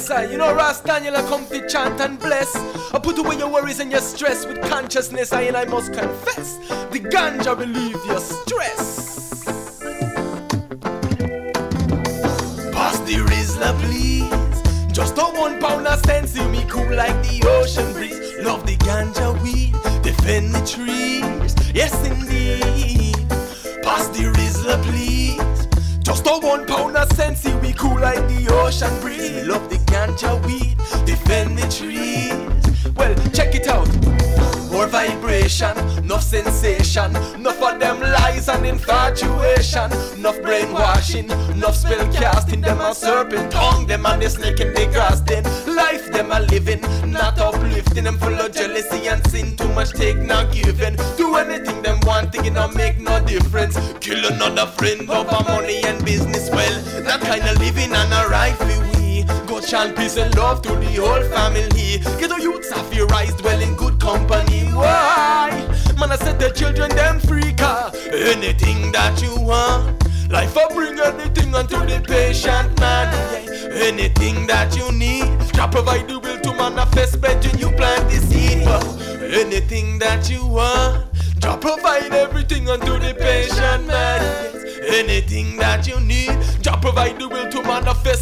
side. You know, Ras Daniel, I come to chant and bless. I put away your worries and your stress with consciousness. I and I must confess, the ganja relieve your stress. Pass the Rizla, please. Just a one pound of sense in me cool like the ocean breeze. Love the ganja weed, defend the trees. Yes, indeed. Pass the Rizla, please. Just a one pound of sense, we cool like the ocean breeze. Love the weed, defend the trees. Well, check it out. More vibration, enough sensation, enough of them lies and infatuation, enough brainwashing, enough spell casting. Them a serpent tongue, them and the snake in the grass. Then life them a living, not uplifting. Them full of jealousy and sin, too much take not giving. Do anything them want, thinking don't make no difference. Kill another friend over money and business. Well, that kind of Chant peace and love to the whole family. Get the youths off your rise, dwell in good company. Why? Man, I set the children them free car. Anything that you want. Life will bring anything unto the patient man. Yeah. Anything that you need, Jah provide the will to manifest. Better you plant the seed. But anything that you want, Jah provide everything unto the patient man. Anything that you need, Jah provide the will to manifest.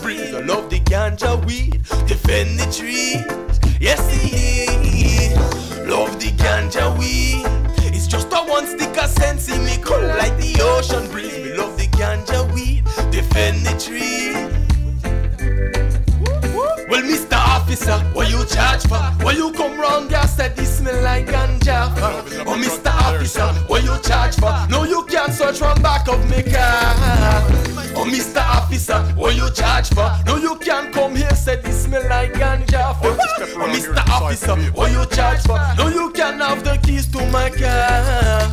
Breeze. I love the ganja weed, defend the trees. Yes, indeed. Love the ganja weed. It's just a one stick of sense, me cool like the ocean breeze. We love the ganja weed, defend the trees. Well, Mr. Officer, what you charge for? Why you come round here said this smell like ganja? Oh, Mr. Officer, what you charge for? No, you can't search from back of me car. Officer, what you charge for? No, you can't come here said this smell like ganja for. Oh, Mr. Officer, what you charge for? No, you can't have the keys to my car.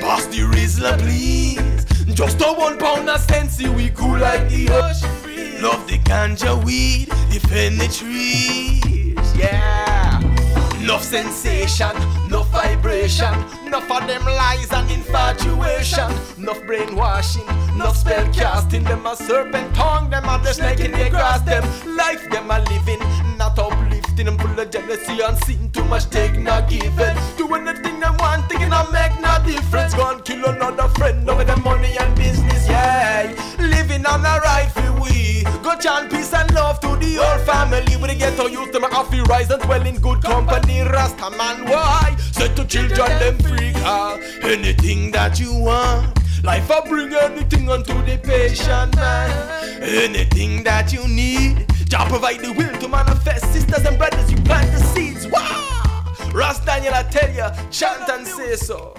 Pass the Rizla, please. Just a one pound of sense, we cool like the ocean. Love the ganja weed, defend the trees, yeah. Enough sensation, no vibration, enough of them lies and infatuation, brainwashing, enough spell casting. Them a serpent tongue, them a the snake in the grass. Them life, them a living, not uplifting. Them full of jealousy and sin, too much take not giving. Do anything them want, thinking I make no difference. Go and kill another friend over them money and business, yeah. Living on a right for we. Go chant peace and love to the whole family. We the ghetto youth, them a have to rise and dwell in good company. Rasta man, why? Set to children them free. Ah, anything that you want. Life will bring anything unto the patient man. Anything that you need. Jah provide the will to manifest. Sisters and brothers, you plant the seeds. Wow! Ras Daniel, I tell ya, chant and say so.